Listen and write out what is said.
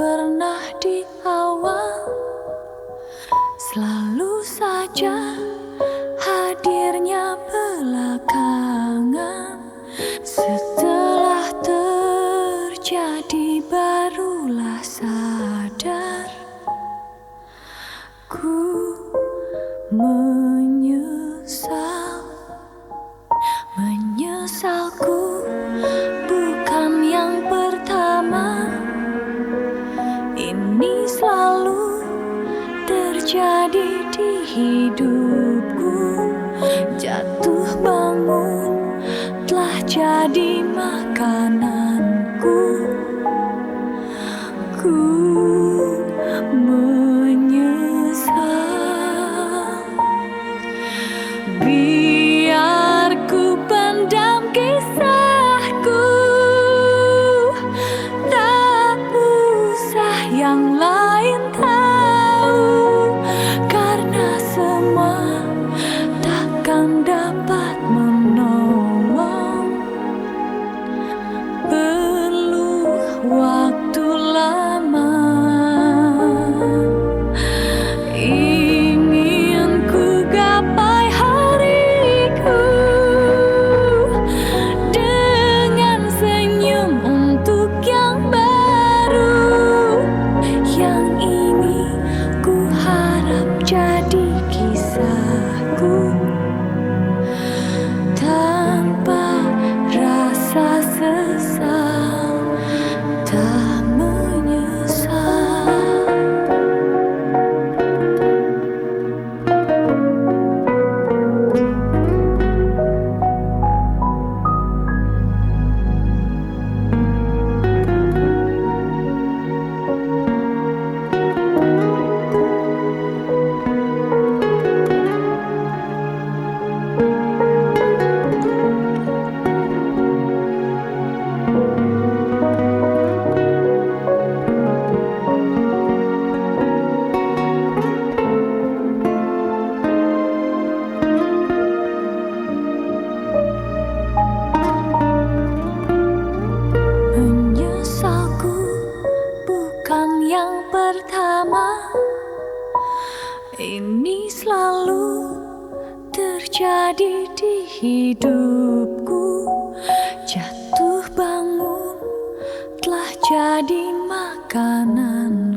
pernah di awal selalu saja terjadi di hidupku. Jatuh bangun telah jadi makananku. Ku menyesal. Bila pertama ini selalu terjadi di hidupku. Jatuh bangun telah jadi makanan